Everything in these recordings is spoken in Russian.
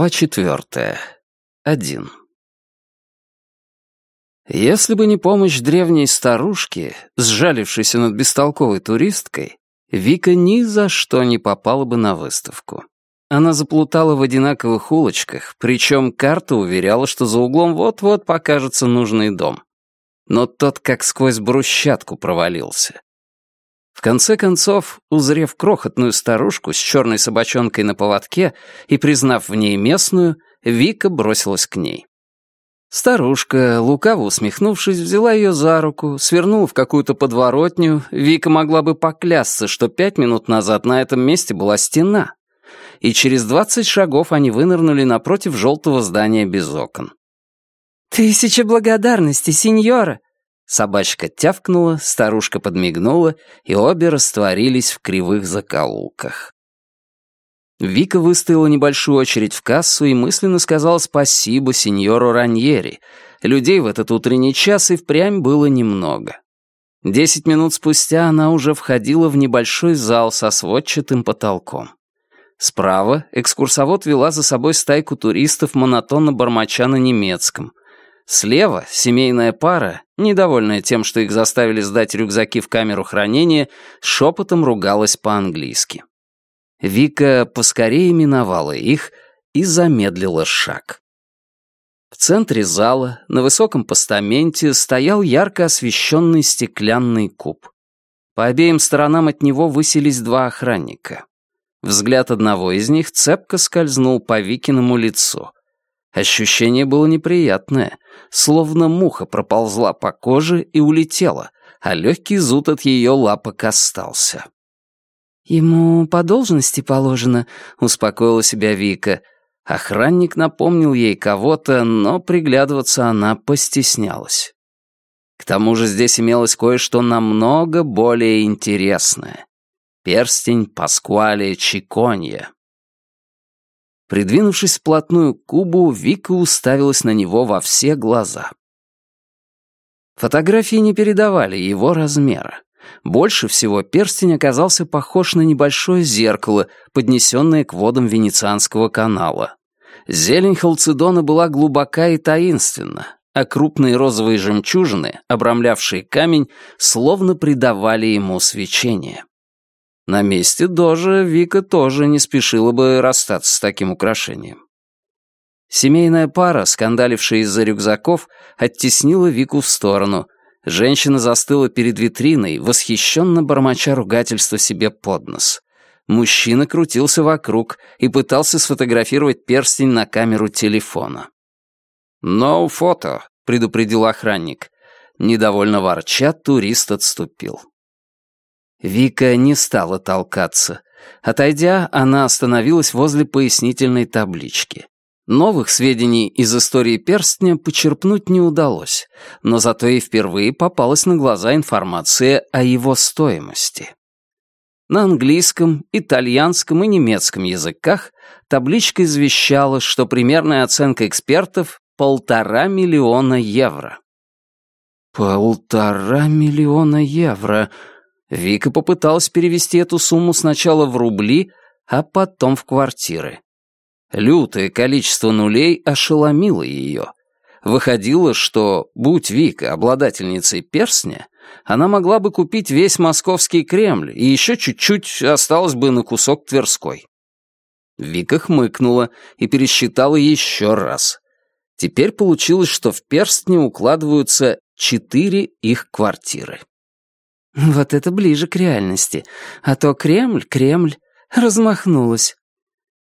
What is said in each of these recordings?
Глава четвертая. Один. Если бы не помощь древней старушки, сжалившейся над бестолковой туристкой, Вика ни за что не попала бы на выставку. Она заплутала в одинаковых улочках, причем карта уверяла, что за углом вот-вот покажется нужный дом. Но тот как сквозь брусчатку провалился. В конце концов, узрев крохотную старушку с черной собачонкой на поводке и признав в ней местную, Вика бросилась к ней. Старушка, лукаво усмехнувшись, взяла ее за руку, свернула в какую-то подворотню. Вика могла бы поклясться, что пять минут назад на этом месте была стена. И через двадцать шагов они вынырнули напротив желтого здания без окон. «Тысяча благодарностей, сеньора!» Собачка тявкнула, старушка подмигнула, и обе растворились в кривых закоулках. Вика выстояла небольшую очередь в кассу и мысленно сказала спасибо сеньору Раньери. Людей в этот утренний час и впрямь было немного. Десять минут спустя она уже входила в небольшой зал со сводчатым потолком. Справа экскурсовод вела за собой стайку туристов монотонно бормоча на немецком. Слева семейная пара, недовольная тем, что их заставили сдать рюкзаки в камеру хранения, шепотом ругалась по-английски. Вика поскорее миновала их и замедлила шаг. В центре зала, на высоком постаменте, стоял ярко освещенный стеклянный куб. По обеим сторонам от него высились два охранника. Взгляд одного из них цепко скользнул по Викиному лицу — Ощущение было неприятное, словно муха проползла по коже и улетела, а легкий зуд от ее лапок остался. «Ему по должности положено», — успокоила себя Вика. Охранник напомнил ей кого-то, но приглядываться она постеснялась. К тому же здесь имелось кое-что намного более интересное. Перстень Паскуале Чиконья. Придвинувшись вплотную к кубу, Вика уставилась на него во все глаза. Фотографии не передавали его размера. Больше всего перстень оказался похож на небольшое зеркало, поднесенное к водам Венецианского канала. Зелень халцедона была глубока и таинственна, а крупные розовые жемчужины, обрамлявшие камень, словно придавали ему свечение. На месте Дожа Вика тоже не спешила бы расстаться с таким украшением. Семейная пара, скандалившая из-за рюкзаков, оттеснила Вику в сторону. Женщина застыла перед витриной, восхищенно бормоча ругательство себе под нос. Мужчина крутился вокруг и пытался сфотографировать перстень на камеру телефона. «No фото», — предупредил охранник. Недовольно ворча, турист отступил. Вика не стала толкаться. Отойдя, она остановилась возле пояснительной таблички. Новых сведений из истории перстня почерпнуть не удалось, но зато и впервые попалась на глаза информация о его стоимости. На английском, итальянском и немецком языках табличка извещала, что примерная оценка экспертов — полтора миллиона евро. «Полтора миллиона евро», Вика попыталась перевести эту сумму сначала в рубли, а потом в квартиры. Лютое количество нулей ошеломило ее. Выходило, что, будь Вика обладательницей перстня, она могла бы купить весь московский Кремль, и еще чуть-чуть осталось бы на кусок Тверской. Вика хмыкнула и пересчитала еще раз. Теперь получилось, что в перстне укладываются четыре их квартиры. Вот это ближе к реальности. А то Кремль, Кремль, размахнулась.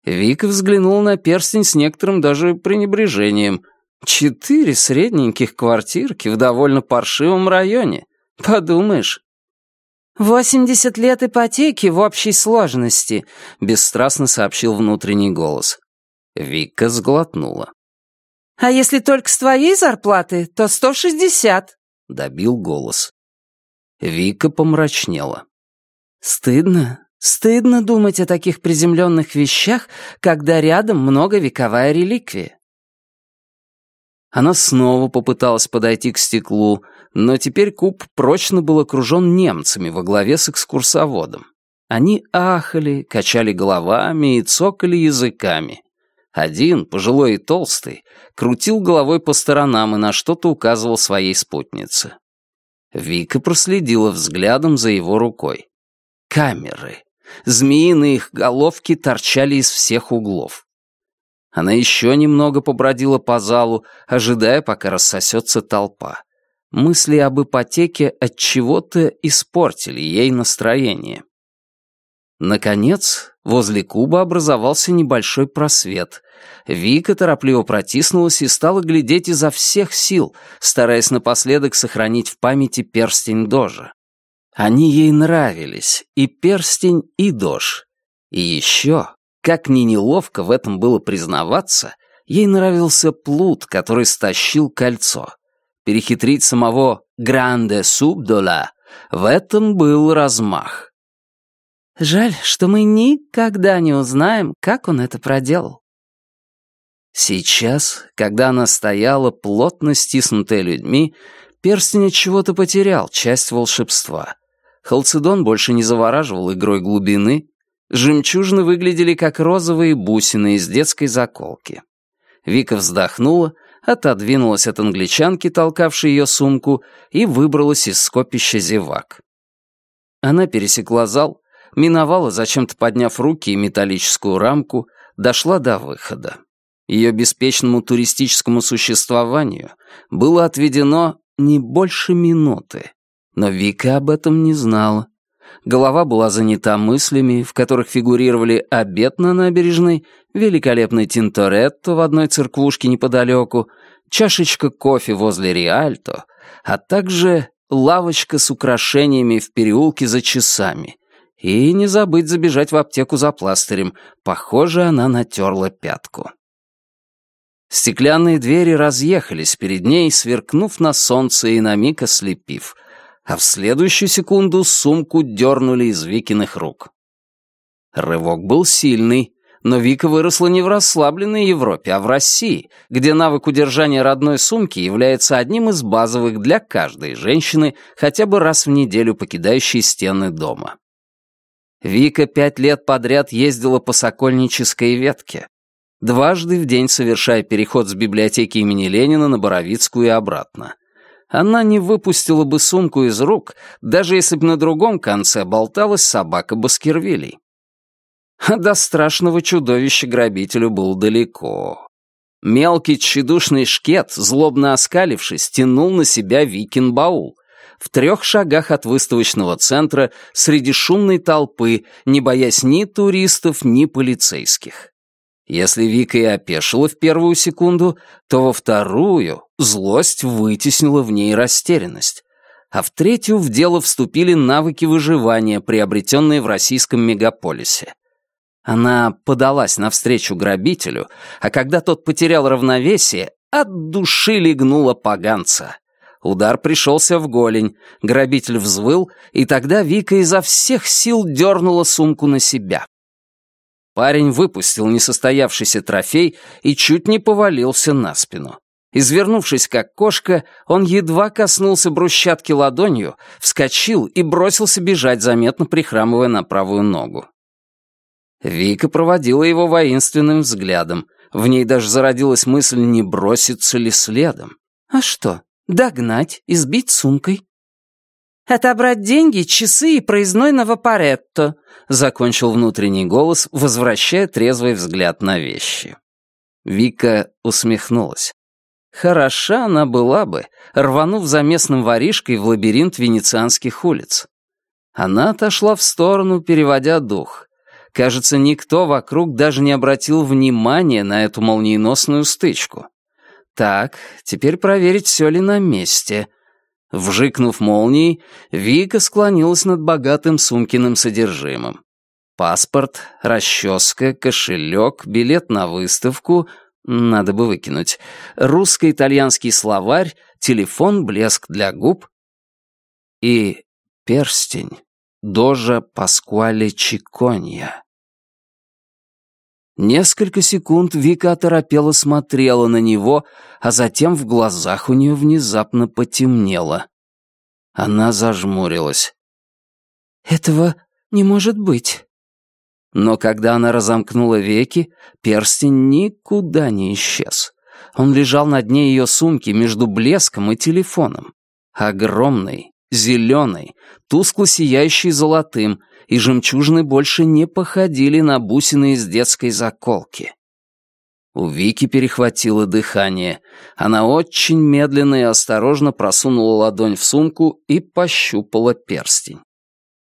Вика взглянула на перстень с некоторым даже пренебрежением. Четыре средненьких квартирки в довольно паршивом районе. Подумаешь. «Восемьдесят лет ипотеки в общей сложности», — бесстрастно сообщил внутренний голос. Вика сглотнула. «А если только с твоей зарплаты, то сто шестьдесят», — добил голос. Вика помрачнела. «Стыдно, стыдно думать о таких приземленных вещах, когда рядом многовековая реликвия». Она снова попыталась подойти к стеклу, но теперь куб прочно был окружен немцами во главе с экскурсоводом. Они ахали, качали головами и цокали языками. Один, пожилой и толстый, крутил головой по сторонам и на что-то указывал своей спутнице. Вика проследила взглядом за его рукой. Камеры. Змеиные их головки торчали из всех углов. Она еще немного побродила по залу, ожидая, пока рассосется толпа. Мысли об ипотеке от чего-то испортили ей настроение. Наконец, возле куба образовался небольшой просвет. Вика торопливо протиснулась и стала глядеть изо всех сил, стараясь напоследок сохранить в памяти перстень Дожа. Они ей нравились, и перстень, и Дож. И еще, как ни неловко в этом было признаваться, ей нравился плут, который стащил кольцо. Перехитрить самого «Гранде Субдола» в этом был размах. Жаль, что мы никогда не узнаем, как он это проделал. Сейчас, когда она стояла, плотно стиснутая людьми, перстень от чего-то потерял часть волшебства. Халцедон больше не завораживал игрой глубины, жемчужины выглядели как розовые бусины из детской заколки. Вика вздохнула, отодвинулась от англичанки, толкавшей ее сумку, и выбралась из скопища зевак. Она пересекла зал, миновала, зачем-то подняв руки и металлическую рамку, дошла до выхода. Ее беспечному туристическому существованию было отведено не больше минуты, но Вика об этом не знала. Голова была занята мыслями, в которых фигурировали обед на набережной, великолепный тинторетто в одной церквушке неподалеку, чашечка кофе возле Риальто, а также лавочка с украшениями в переулке за часами — и не забыть забежать в аптеку за пластырем. Похоже, она натерла пятку. Стеклянные двери разъехались перед ней, сверкнув на солнце и на миг ослепив, а в следующую секунду сумку дернули из Викиных рук. Рывок был сильный, но Вика выросла не в расслабленной Европе, а в России, где навык удержания родной сумки является одним из базовых для каждой женщины, хотя бы раз в неделю покидающей стены дома. Вика пять лет подряд ездила по Сокольнической ветке, дважды в день совершая переход с библиотеки имени Ленина на Боровицкую и обратно. Она не выпустила бы сумку из рук, даже если бы на другом конце болталась собака Баскервилей. А до страшного чудовища грабителю был далеко. Мелкий тщедушный шкет, злобно оскалившись, тянул на себя Викин баул, в трех шагах от выставочного центра среди шумной толпы, не боясь ни туристов, ни полицейских. Если Вика и опешила в первую секунду, то во вторую злость вытеснила в ней растерянность. А в третью в дело вступили навыки выживания, приобретенные в российском мегаполисе. Она подалась навстречу грабителю, а когда тот потерял равновесие, от души легнула поганца. Удар пришелся в голень, грабитель взвыл, и тогда Вика изо всех сил дернула сумку на себя. Парень выпустил несостоявшийся трофей и чуть не повалился на спину. Извернувшись как кошка, он едва коснулся брусчатки ладонью, вскочил и бросился бежать, заметно прихрамывая на правую ногу. Вика проводила его воинственным взглядом. В ней даже зародилась мысль, не броситься ли следом. А что, Догнать и сбить сумкой. «Отобрать деньги, часы и проездной на Вапоретто», — закончил внутренний голос, возвращая трезвый взгляд на вещи. Вика усмехнулась. Хороша она была бы, рванув за местным воришкой в лабиринт венецианских улиц. Она отошла в сторону, переводя дух. Кажется, никто вокруг даже не обратил внимания на эту молниеносную стычку. Так, теперь проверить, все ли на месте. Вжикнув молнией, Вика склонилась над богатым сумкиным содержимым. Паспорт, расческа, кошелек, билет на выставку — надо бы выкинуть, русско-итальянский словарь, телефон, блеск для губ и перстень Дожа Паскуале Чиконья. Несколько секунд Вика оторопела смотрела на него, а затем в глазах у нее внезапно потемнело. Она зажмурилась. «Этого не может быть». Но когда она разомкнула веки, перстень никуда не исчез. Он лежал на дне ее сумки между блеском и телефоном. Огромный, зеленый, тускло сияющий золотым, и жемчужины больше не походили на бусины из детской заколки. У Вики перехватило дыхание. Она очень медленно и осторожно просунула ладонь в сумку и пощупала перстень.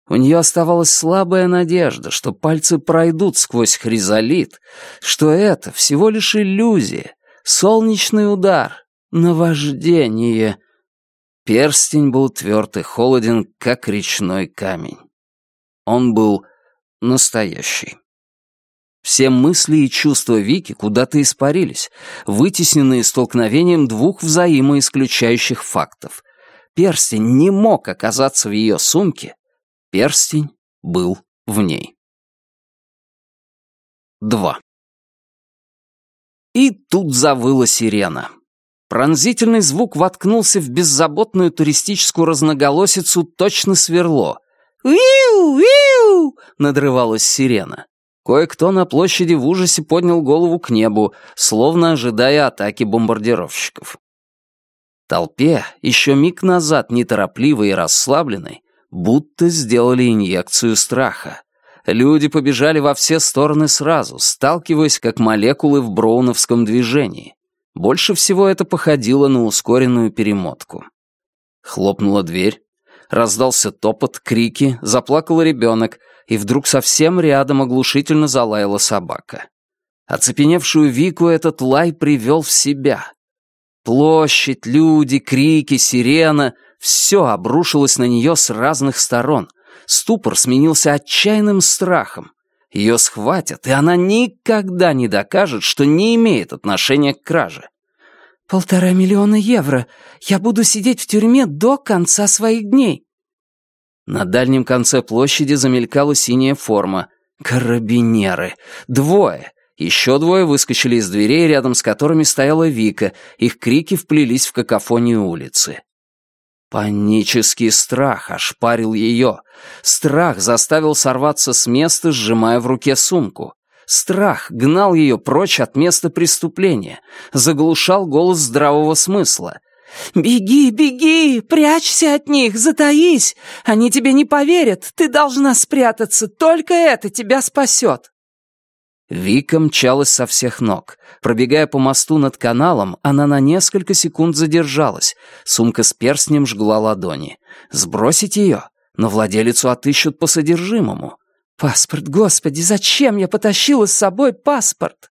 У нее оставалась слабая надежда, что пальцы пройдут сквозь хризолит, что это всего лишь иллюзия, солнечный удар, наваждение. Перстень был тверд и холоден, как речной камень. Он был настоящий. Все мысли и чувства Вики куда-то испарились, вытесненные столкновением двух взаимоисключающих фактов. Перстень не мог оказаться в ее сумке, перстень был в ней. 2. И тут завыла сирена. Пронзительный звук воткнулся в беззаботную туристическую разноголосицу точно сверло. «Уиу! Уиу!» — надрывалась сирена. Кое-кто на площади в ужасе поднял голову к небу, словно ожидая атаки бомбардировщиков. Толпе, еще миг назад неторопливой и расслабленной, будто сделали инъекцию страха. Люди побежали во все стороны сразу, сталкиваясь как молекулы в броуновском движении. Больше всего это походило на ускоренную перемотку. Хлопнула дверь, раздался топот, крики, заплакал ребенок, и вдруг совсем рядом оглушительно залаяла собака. Оцепеневшую Вику этот лай привел в себя. Площадь, люди, крики, сирена — все обрушилось на нее с разных сторон. Ступор сменился отчаянным страхом. Ее схватят, и она никогда не докажет, что не имеет отношения к краже. «Полтора миллиона евро. Я буду сидеть в тюрьме до конца своих дней». На дальнем конце площади замелькала синяя форма. Карабинеры. Двое. Еще двое выскочили из дверей, рядом с которыми стояла Вика. Их крики вплелись в какофонию улицы. Панический страх ошпарил ее. Страх заставил сорваться с места, сжимая в руке сумку. Страх гнал ее прочь от места преступления, заглушал голос здравого смысла. «Беги, беги! Прячься от них! Затаись! Они тебе не поверят! Ты должна спрятаться! Только это тебя спасет!» Вика мчалась со всех ног. Пробегая по мосту над каналом, она на несколько секунд задержалась. Сумка с перстнем жгла ладони. Сбросить ее? Но владелицу отыщут по содержимому. «Паспорт, господи, зачем я потащила с собой паспорт?»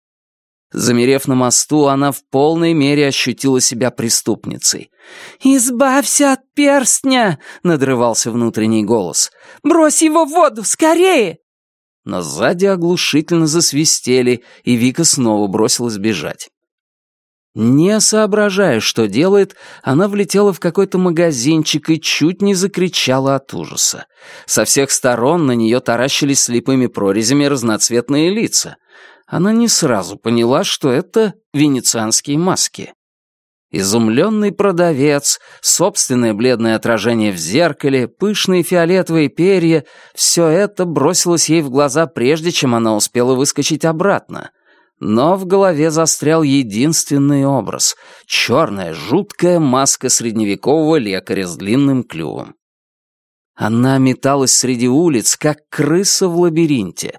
Замерев на мосту, она в полной мере ощутила себя преступницей. «Избавься от перстня!» — надрывался внутренний голос. «Брось его в воду, скорее!» Но сзади оглушительно засвистели, и Вика снова бросилась бежать. Не соображая, что делает, она влетела в какой-то магазинчик и чуть не закричала от ужаса. Со всех сторон на нее таращились слепыми прорезями разноцветные лица она не сразу поняла, что это венецианские маски. Изумленный продавец, собственное бледное отражение в зеркале, пышные фиолетовые перья — все это бросилось ей в глаза, прежде чем она успела выскочить обратно. Но в голове застрял единственный образ — черная, жуткая маска средневекового лекаря с длинным клювом. Она металась среди улиц, как крыса в лабиринте,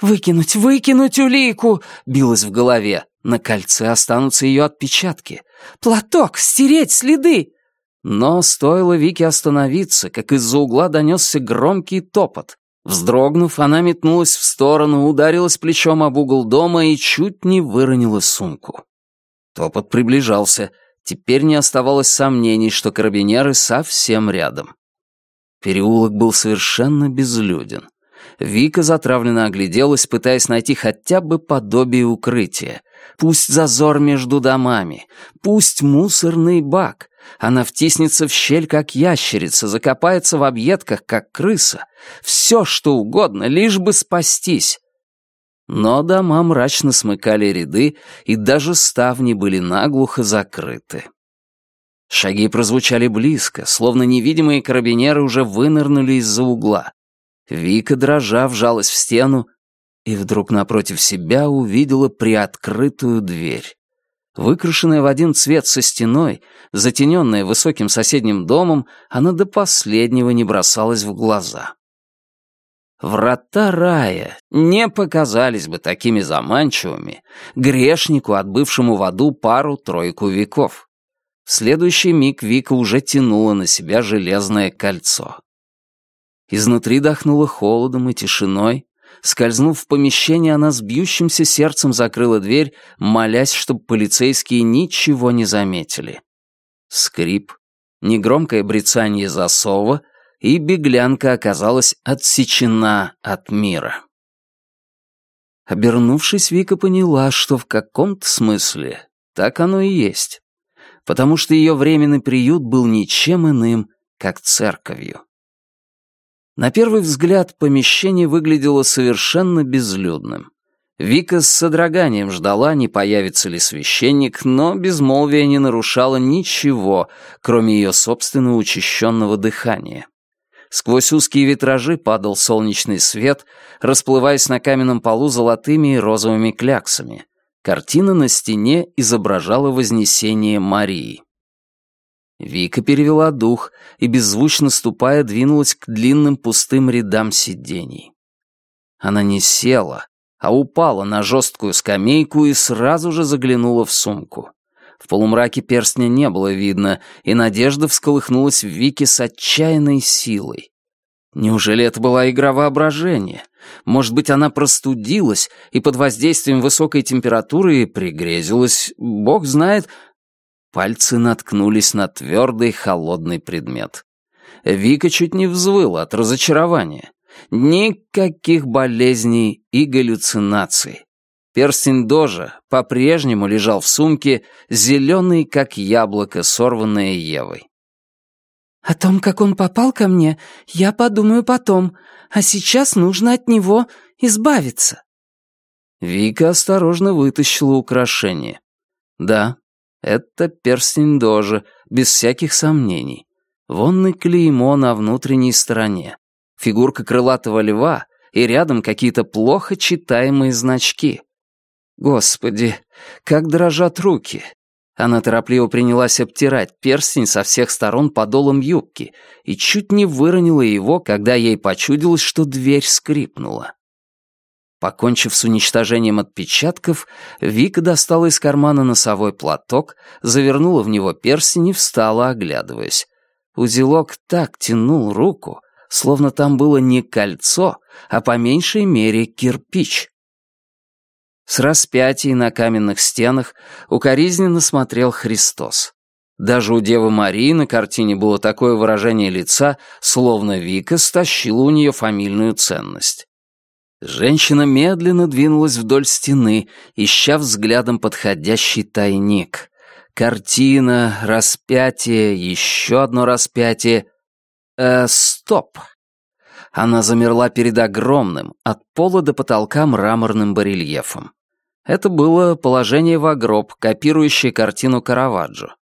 «Выкинуть, выкинуть улику!» — билась в голове. На кольце останутся ее отпечатки. «Платок! Стереть следы!» Но стоило Вике остановиться, как из-за угла донесся громкий топот. Вздрогнув, она метнулась в сторону, ударилась плечом об угол дома и чуть не выронила сумку. Топот приближался. Теперь не оставалось сомнений, что карабинеры совсем рядом. Переулок был совершенно безлюден. Вика затравленно огляделась, пытаясь найти хотя бы подобие укрытия. Пусть зазор между домами, пусть мусорный бак. Она втиснется в щель, как ящерица, закопается в объедках, как крыса. Все, что угодно, лишь бы спастись. Но дома мрачно смыкали ряды, и даже ставни были наглухо закрыты. Шаги прозвучали близко, словно невидимые карабинеры уже вынырнули из-за угла. Вика, дрожа, вжалась в стену и вдруг напротив себя увидела приоткрытую дверь. Выкрашенная в один цвет со стеной, затененная высоким соседним домом, она до последнего не бросалась в глаза. Врата рая не показались бы такими заманчивыми грешнику, отбывшему в аду пару-тройку веков. В следующий миг Вика уже тянула на себя железное кольцо. Изнутри дохнуло холодом и тишиной. Скользнув в помещение, она с бьющимся сердцем закрыла дверь, молясь, чтобы полицейские ничего не заметили. Скрип, негромкое брецание засова, и беглянка оказалась отсечена от мира. Обернувшись, Вика поняла, что в каком-то смысле так оно и есть потому что ее временный приют был ничем иным, как церковью. На первый взгляд помещение выглядело совершенно безлюдным. Вика с содроганием ждала, не появится ли священник, но безмолвие не нарушало ничего, кроме ее собственного учащенного дыхания. Сквозь узкие витражи падал солнечный свет, расплываясь на каменном полу золотыми и розовыми кляксами. Картина на стене изображала Вознесение Марии. Вика перевела дух и, беззвучно ступая, двинулась к длинным пустым рядам сидений. Она не села, а упала на жесткую скамейку и сразу же заглянула в сумку. В полумраке перстня не было видно, и надежда всколыхнулась в Вике с отчаянной силой. Неужели это была игра воображения? Может быть, она простудилась и под воздействием высокой температуры пригрезилась, бог знает... Пальцы наткнулись на твердый холодный предмет. Вика чуть не взвыла от разочарования. Никаких болезней и галлюцинаций. Перстень Дожа по-прежнему лежал в сумке, зеленый, как яблоко, сорванное Евой. «О том, как он попал ко мне, я подумаю потом, а сейчас нужно от него избавиться». Вика осторожно вытащила украшение. Да, это перстень Дожа, без всяких сомнений. Вон и клеймо на внутренней стороне. Фигурка крылатого льва и рядом какие-то плохо читаемые значки. Господи, как дрожат руки. Она торопливо принялась обтирать перстень со всех сторон подолом юбки и чуть не выронила его, когда ей почудилось, что дверь скрипнула. Покончив с уничтожением отпечатков, Вика достала из кармана носовой платок, завернула в него перстень и встала, оглядываясь. Узелок так тянул руку, словно там было не кольцо, а по меньшей мере кирпич. С распятий на каменных стенах укоризненно смотрел Христос. Даже у Девы Марии на картине было такое выражение лица, словно Вика стащила у нее фамильную ценность. Женщина медленно двинулась вдоль стены, ища взглядом подходящий тайник. Картина, распятие, еще одно распятие. Э, стоп. Она замерла перед огромным, от пола до потолка мраморным барельефом. Это было положение в гроб, копирующее картину Караваджо.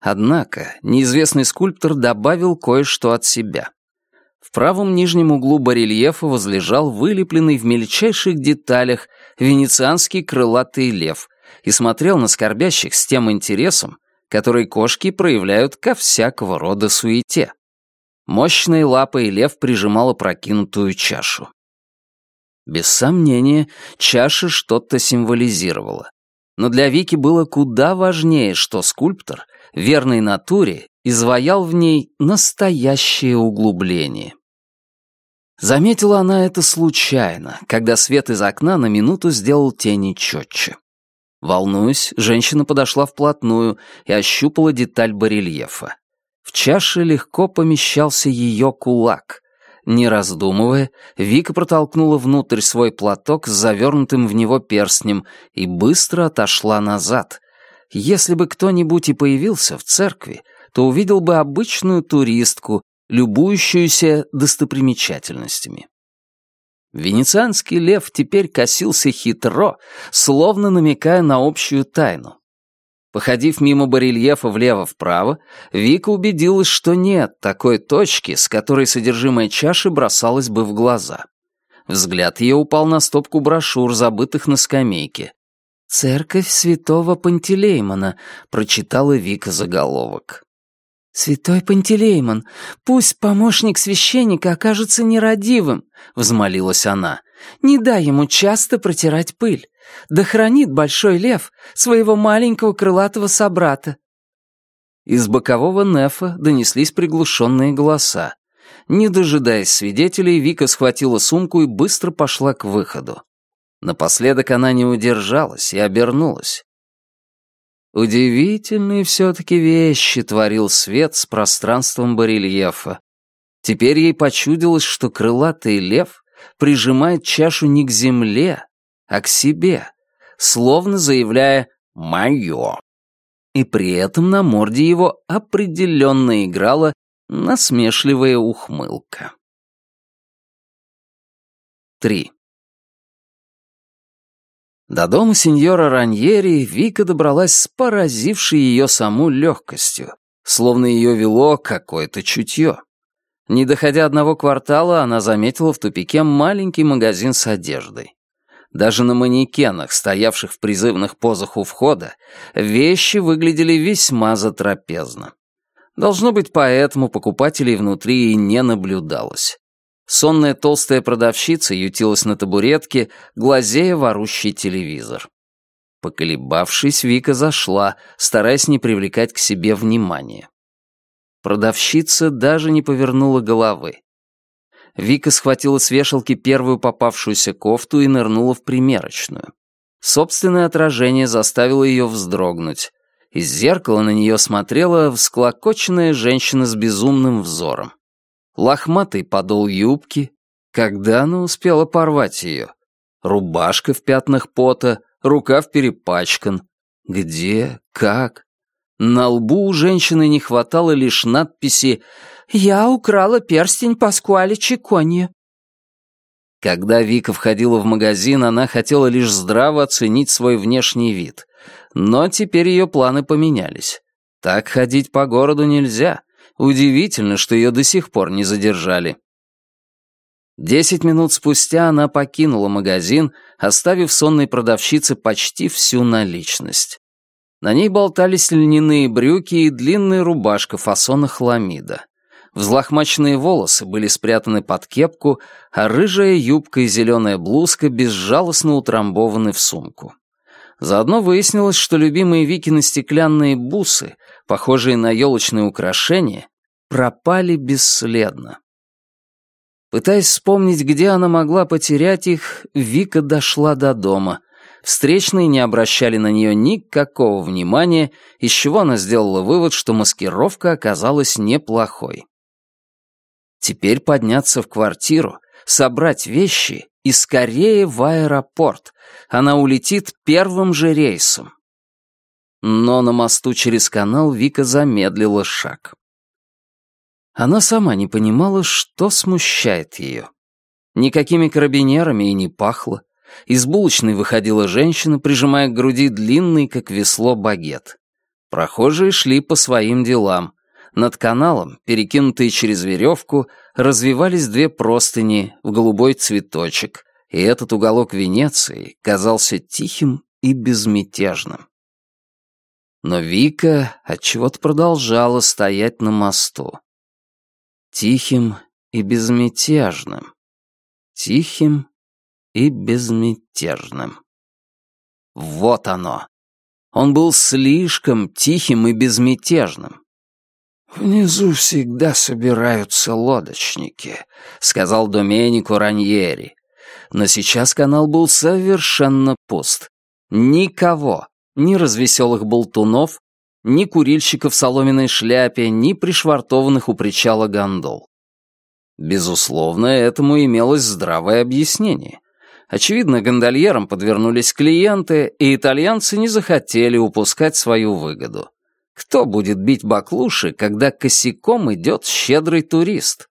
Однако неизвестный скульптор добавил кое-что от себя. В правом нижнем углу барельефа возлежал вылепленный в мельчайших деталях венецианский крылатый лев и смотрел на скорбящих с тем интересом, который кошки проявляют ко всякого рода суете. Мощной лапой лев прижимал опрокинутую чашу. Без сомнения, чаша что-то символизировала. Но для Вики было куда важнее, что скульптор, верной натуре, изваял в ней настоящее углубление. Заметила она это случайно, когда свет из окна на минуту сделал тени четче. Волнуясь, женщина подошла вплотную и ощупала деталь барельефа. В чаше легко помещался ее кулак. Не раздумывая, Вика протолкнула внутрь свой платок с завернутым в него перстнем и быстро отошла назад. Если бы кто-нибудь и появился в церкви, то увидел бы обычную туристку, любующуюся достопримечательностями. Венецианский лев теперь косился хитро, словно намекая на общую тайну. Походив мимо барельефа влево-вправо, Вика убедилась, что нет такой точки, с которой содержимое чаши бросалось бы в глаза. Взгляд ее упал на стопку брошюр, забытых на скамейке. «Церковь святого Пантелеймона», — прочитала Вика заголовок. «Святой Пантелеймон, пусть помощник священника окажется нерадивым», — взмолилась она. «Не дай ему часто протирать пыль. Да хранит большой лев своего маленького крылатого собрата». Из бокового нефа донеслись приглушенные голоса. Не дожидаясь свидетелей, Вика схватила сумку и быстро пошла к выходу. Напоследок она не удержалась и обернулась. Удивительные все-таки вещи творил свет с пространством барельефа. Теперь ей почудилось, что крылатый лев прижимает чашу не к земле, а к себе, словно заявляя «моё». И при этом на морде его определенно играла насмешливая ухмылка. 3. До дома сеньора Раньери Вика добралась с поразившей ее саму легкостью, словно ее вело какое-то чутье. Не доходя одного квартала, она заметила в тупике маленький магазин с одеждой. Даже на манекенах, стоявших в призывных позах у входа, вещи выглядели весьма затрапезно. Должно быть, поэтому покупателей внутри и не наблюдалось. Сонная толстая продавщица ютилась на табуретке, глазея ворущий телевизор. Поколебавшись, Вика зашла, стараясь не привлекать к себе внимания. Продавщица даже не повернула головы. Вика схватила с вешалки первую попавшуюся кофту и нырнула в примерочную. Собственное отражение заставило ее вздрогнуть. Из зеркала на нее смотрела всклокоченная женщина с безумным взором. Лохматый подол юбки. Когда она успела порвать ее? Рубашка в пятнах пота, рукав перепачкан. Где? Как? На лбу у женщины не хватало лишь надписи «Я украла перстень Паскуале Чиконье». Когда Вика входила в магазин, она хотела лишь здраво оценить свой внешний вид. Но теперь ее планы поменялись. Так ходить по городу нельзя. Удивительно, что ее до сих пор не задержали. Десять минут спустя она покинула магазин, оставив сонной продавщице почти всю наличность. На ней болтались льняные брюки и длинная рубашка фасона хламида. Взлохмаченные волосы были спрятаны под кепку, а рыжая юбка и зеленая блузка безжалостно утрамбованы в сумку. Заодно выяснилось, что любимые Викины стеклянные бусы, похожие на елочные украшения, пропали бесследно. Пытаясь вспомнить, где она могла потерять их, Вика дошла до дома. Встречные не обращали на нее никакого внимания, из чего она сделала вывод, что маскировка оказалась неплохой. Теперь подняться в квартиру, собрать вещи и скорее в аэропорт. Она улетит первым же рейсом. Но на мосту через канал Вика замедлила шаг. Она сама не понимала, что смущает ее. Никакими карабинерами и не пахло. Из булочной выходила женщина, прижимая к груди длинный, как весло, багет. Прохожие шли по своим делам. Над каналом, перекинутые через веревку, развивались две простыни в голубой цветочек, и этот уголок Венеции казался тихим и безмятежным. Но Вика отчего-то продолжала стоять на мосту. Тихим и безмятежным. Тихим и безмятежным. Вот оно. Он был слишком тихим и безмятежным. «Внизу всегда собираются лодочники», — сказал Доменико Раньери. Но сейчас канал был совершенно пуст. Никого, ни развеселых болтунов, ни курильщиков в соломенной шляпе, ни пришвартованных у причала гондол. Безусловно, этому имелось здравое объяснение. Очевидно, гондольерам подвернулись клиенты, и итальянцы не захотели упускать свою выгоду. Кто будет бить баклуши, когда косяком идет щедрый турист?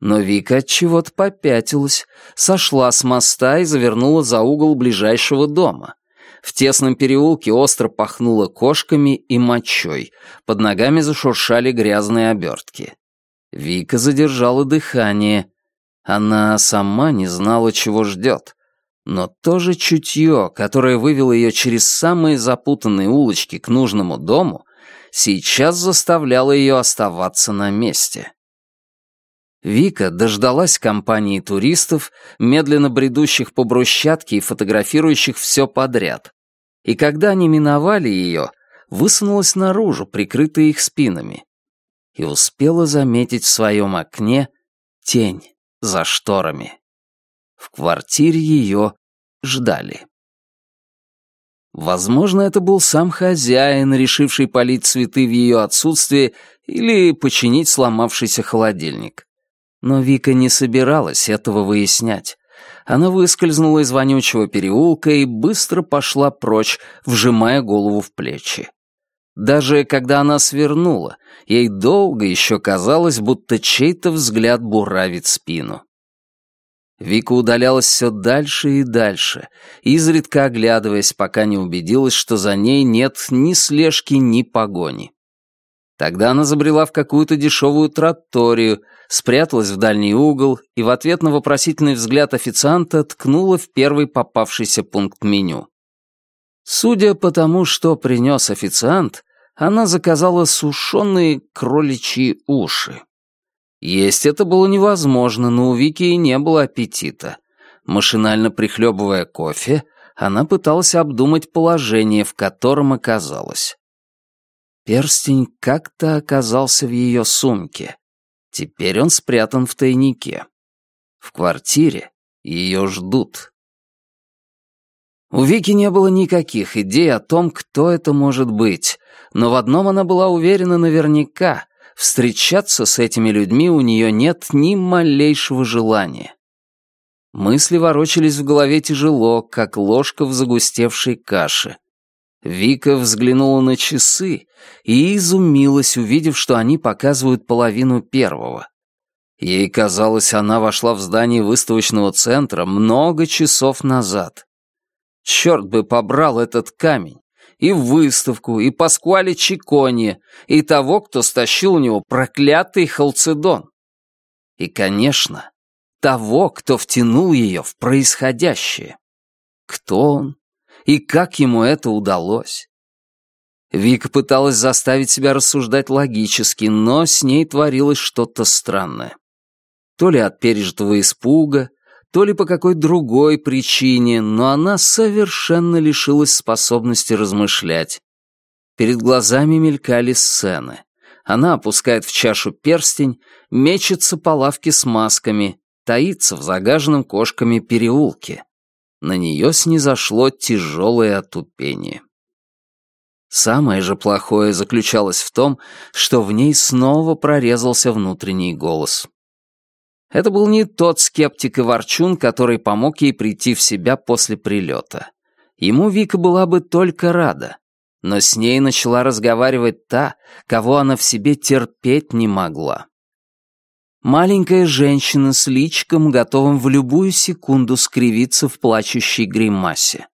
Но Вика от чего-то попятилась, сошла с моста и завернула за угол ближайшего дома. В тесном переулке остро пахнуло кошками и мочой, под ногами зашуршали грязные обертки. Вика задержала дыхание. Она сама не знала, чего ждет. Но то же чутье, которое вывело ее через самые запутанные улочки к нужному дому, сейчас заставляло ее оставаться на месте. Вика дождалась компании туристов, медленно бредущих по брусчатке и фотографирующих все подряд. И когда они миновали ее, высунулась наружу, прикрытая их спинами, и успела заметить в своем окне тень за шторами. В квартире ее ждали. Возможно, это был сам хозяин, решивший полить цветы в ее отсутствие или починить сломавшийся холодильник. Но Вика не собиралась этого выяснять. Она выскользнула из вонючего переулка и быстро пошла прочь, вжимая голову в плечи. Даже когда она свернула, ей долго еще казалось, будто чей-то взгляд буравит спину. Вика удалялась все дальше и дальше, изредка оглядываясь, пока не убедилась, что за ней нет ни слежки, ни погони. Тогда она забрела в какую-то дешевую троторию, спряталась в дальний угол и в ответ на вопросительный взгляд официанта ткнула в первый попавшийся пункт меню. Судя по тому, что принес официант, она заказала сушеные кроличьи уши. Есть это было невозможно, но у Вики и не было аппетита. Машинально прихлебывая кофе, она пыталась обдумать положение, в котором оказалась. Перстень как-то оказался в ее сумке. Теперь он спрятан в тайнике. В квартире ее ждут. У Вики не было никаких идей о том, кто это может быть, но в одном она была уверена наверняка — встречаться с этими людьми у нее нет ни малейшего желания. Мысли ворочались в голове тяжело, как ложка в загустевшей каше. Вика взглянула на часы и изумилась, увидев, что они показывают половину первого. Ей казалось, она вошла в здание выставочного центра много часов назад. Черт бы побрал этот камень! И выставку, и Паскуале Чикони, и того, кто стащил у него проклятый халцедон. И, конечно, того, кто втянул ее в происходящее. Кто он? И как ему это удалось? Вика пыталась заставить себя рассуждать логически, но с ней творилось что-то странное. То ли от пережитого испуга, то ли по какой другой причине, но она совершенно лишилась способности размышлять. Перед глазами мелькали сцены. Она опускает в чашу перстень, мечется по лавке с масками, таится в загаженном кошками переулке. На нее снизошло тяжелое отупение. Самое же плохое заключалось в том, что в ней снова прорезался внутренний голос. Это был не тот скептик и ворчун, который помог ей прийти в себя после прилета. Ему Вика была бы только рада. Но с ней начала разговаривать та, кого она в себе терпеть не могла. Маленькая женщина с личиком, готовым в любую секунду скривиться в плачущей гримасе.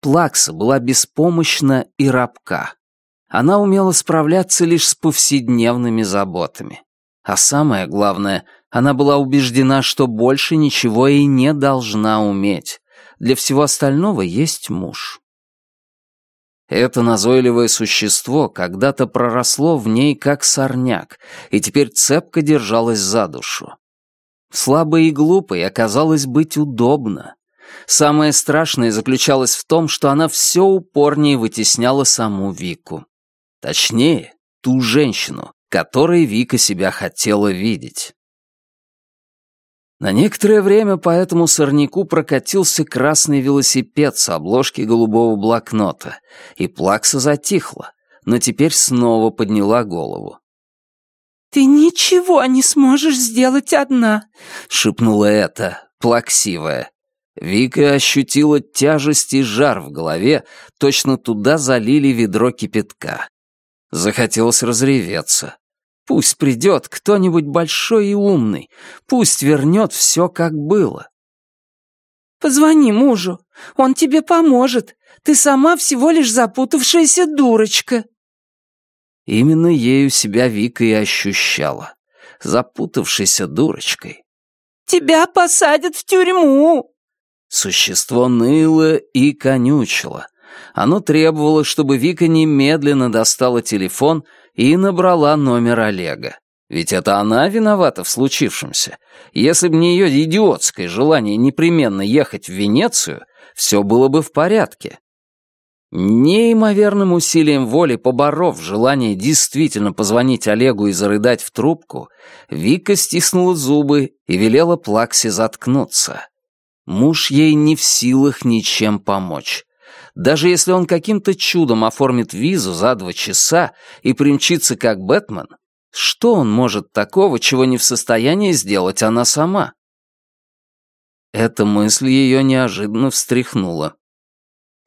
Плакса была беспомощна и рабка. Она умела справляться лишь с повседневными заботами. А самое главное, она была убеждена, что больше ничего и не должна уметь. Для всего остального есть муж. Это назойливое существо когда-то проросло в ней как сорняк, и теперь цепко держалось за душу. Слабой и глупой оказалось быть удобно. Самое страшное заключалось в том, что она все упорнее вытесняла саму Вику. Точнее, ту женщину, которой Вика себя хотела видеть. На некоторое время по этому сорняку прокатился красный велосипед с обложки голубого блокнота, и Плакса затихла, но теперь снова подняла голову. «Ты ничего не сможешь сделать одна», — шепнула эта, плаксивая. Вика ощутила тяжесть и жар в голове, точно туда залили ведро кипятка. Захотелось разреветься. Пусть придет кто-нибудь большой и умный, пусть вернет все, как было. «Позвони мужу, он тебе поможет. Ты сама всего лишь запутавшаяся дурочка». Именно ею себя Вика и ощущала. Запутавшейся дурочкой. тебя посадят в тюрьму!» Существо ныло и конючило. Оно требовало, чтобы Вика немедленно достала телефон и набрала номер Олега. Ведь это она виновата в случившемся. Если бы не ее идиотское желание непременно ехать в Венецию, все было бы в порядке. Неимоверным усилием воли поборов желание действительно позвонить Олегу и зарыдать в трубку, Вика стиснула зубы и велела Плаксе заткнуться. Муж ей не в силах ничем помочь. Даже если он каким-то чудом оформит визу за два часа и примчится как Бэтмен, что он может такого, чего не в состоянии сделать она сама? Эта мысль ее неожиданно встряхнула.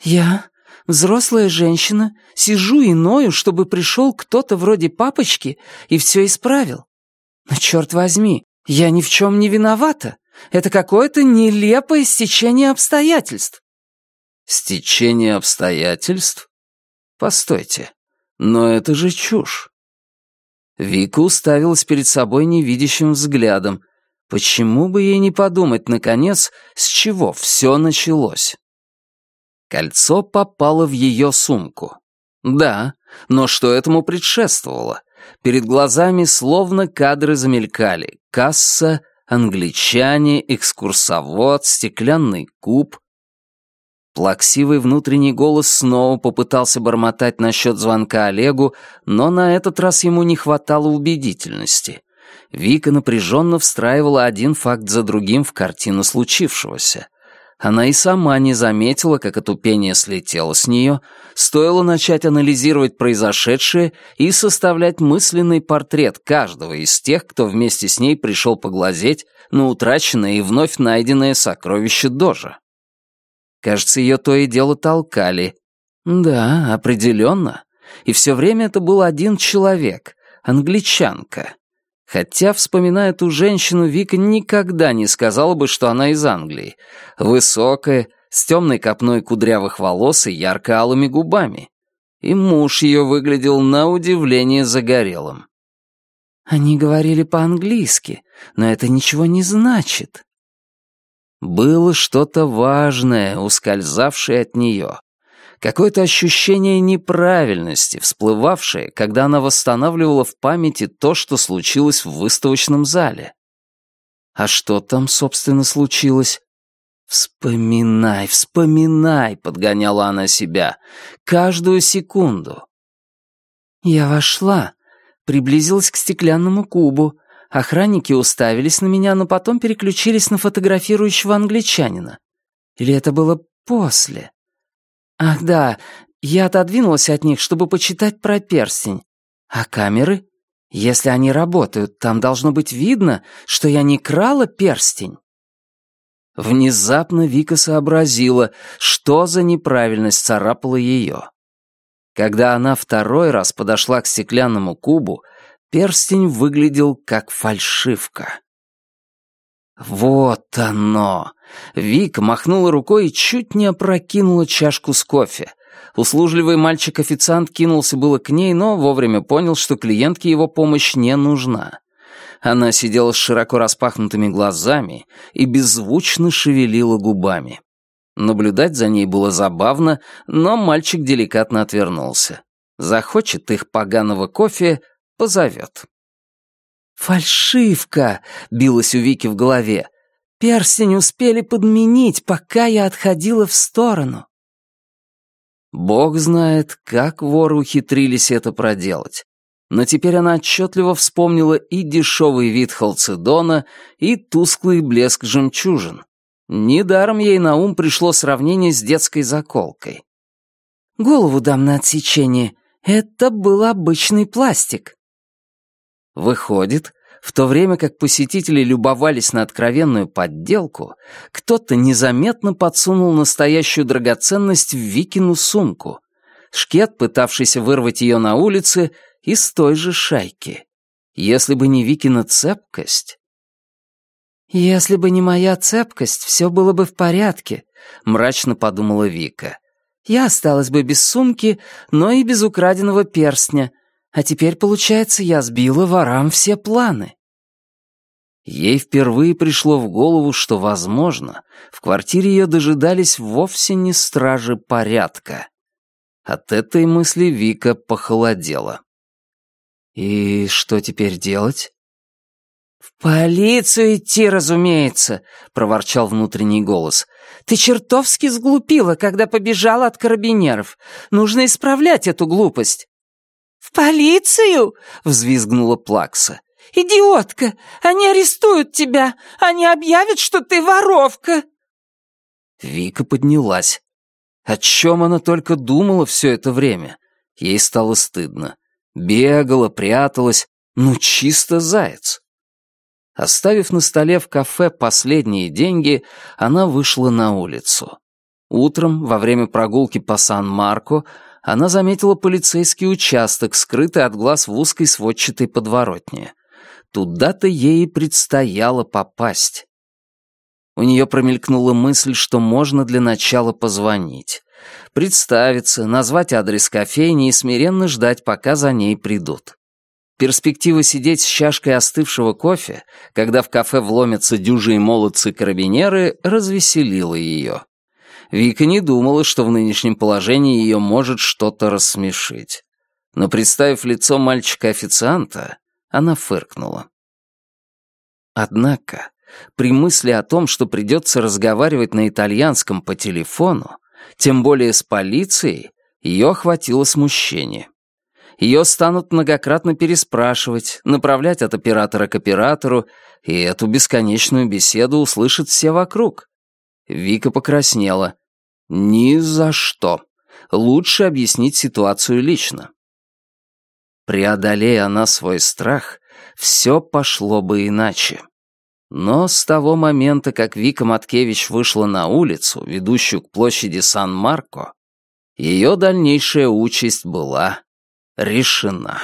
«Я, взрослая женщина, сижу и ною, чтобы пришел кто-то вроде папочки и все исправил. Но черт возьми, я ни в чем не виновата. Это какое-то нелепое стечение обстоятельств». «Стечение обстоятельств? Постойте, но это же чушь. Вика уставилась перед собой невидящим взглядом. Почему бы ей не подумать, наконец, с чего все началось? Кольцо попало в ее сумку. Да, но что этому предшествовало? Перед глазами словно кадры замелькали. Касса, англичане, экскурсовод, стеклянный куб. Плаксивый внутренний голос снова попытался бормотать насчет звонка Олегу, но на этот раз ему не хватало убедительности. Вика напряженно встраивала один факт за другим в картину случившегося. Она и сама не заметила, как отупение слетело с нее, стоило начать анализировать произошедшее и составлять мысленный портрет каждого из тех, кто вместе с ней пришел поглазеть на утраченное и вновь найденное сокровище Дожа. Кажется, ее то и дело толкали. Да, определенно. И все время это был один человек, англичанка. Хотя, вспоминая ту женщину, Вика никогда не сказала бы, что она из Англии. Высокая, с темной копной кудрявых волос и ярко-алыми губами. И муж ее выглядел на удивление загорелым. Они говорили по-английски, но это ничего не значит. Было что-то важное, ускользавшее от нее. Какое-то ощущение неправильности, всплывавшее, когда она восстанавливала в памяти то, что случилось в выставочном зале. А что там, собственно, случилось? «Вспоминай, вспоминай», — подгоняла она себя, — «каждую секунду». Я вошла, приблизилась к стеклянному кубу, Охранники уставились на меня, но потом переключились на фотографирующего англичанина. Или это было после? Ах да, я отодвинулась от них, чтобы почитать про перстень. А камеры? Если они работают, там должно быть видно, что я не крала перстень. Внезапно Вика сообразила, что за неправильность царапала ее. Когда она второй раз подошла к стеклянному кубу, Перстень выглядел как фальшивка. Вот оно! Вика махнула рукой и чуть не опрокинула чашку с кофе. Услужливый мальчик-официант кинулся было к ней, но вовремя понял, что клиентке его помощь не нужна. Она сидела с широко распахнутыми глазами и беззвучно шевелила губами. Наблюдать за ней было забавно, но мальчик деликатно отвернулся. Захочет их поганого кофе, позовет. «Фальшивка!» — билась у Вики в голове. «Перстень успели подменить, пока я отходила в сторону». Бог знает, как воры ухитрились это проделать. Но теперь она отчетливо вспомнила и дешевый вид халцедона, и тусклый блеск жемчужин. Недаром ей на ум пришло сравнение с детской заколкой. «Голову дам на отсечение. Это был обычный пластик». Выходит, в то время как посетители любовались на откровенную подделку, кто-то незаметно подсунул настоящую драгоценность в Викину сумку. Шкет, пытавшийся вырвать ее на улице, из той же шайки. Если бы не Викина цепкость... «Если бы не моя цепкость, все было бы в порядке», — мрачно подумала Вика. «Я осталась бы без сумки, но и без украденного перстня, а теперь, получается, я сбила ворам все планы. Ей впервые пришло в голову, что, возможно, в квартире ее дожидались вовсе не стражи порядка. От этой мысли Вика похолодела. «И что теперь делать?» «В полицию идти, разумеется», — проворчал внутренний голос. «Ты чертовски сглупила, когда побежала от карабинеров. Нужно исправлять эту глупость». «В полицию?» — взвизгнула Плакса. «Идиотка! Они арестуют тебя! Они объявят, что ты воровка!» Вика поднялась. О чем она только думала все это время? Ей стало стыдно. Бегала, пряталась. Ну, чисто заяц. Оставив на столе в кафе последние деньги, она вышла на улицу. Утром, во время прогулки по Сан-Марко, она заметила полицейский участок, скрытый от глаз в узкой сводчатой подворотне. Туда-то ей и предстояло попасть. У нее промелькнула мысль, что можно для начала позвонить. Представиться, назвать адрес кофейни и смиренно ждать, пока за ней придут. Перспектива сидеть с чашкой остывшего кофе, когда в кафе вломятся дюжи и молодцы-карабинеры, развеселила ее. Вика не думала, что в нынешнем положении ее может что-то рассмешить. Но, представив лицо мальчика-официанта, она фыркнула. Однако, при мысли о том, что придется разговаривать на итальянском по телефону, тем более с полицией, ее охватило смущение. Ее станут многократно переспрашивать, направлять от оператора к оператору, и эту бесконечную беседу услышат все вокруг. Вика покраснела. Ни за что. Лучше объяснить ситуацию лично. Преодолея она свой страх, все пошло бы иначе. Но с того момента, как Вика Маткевич вышла на улицу, ведущую к площади Сан-Марко, ее дальнейшая участь была решена.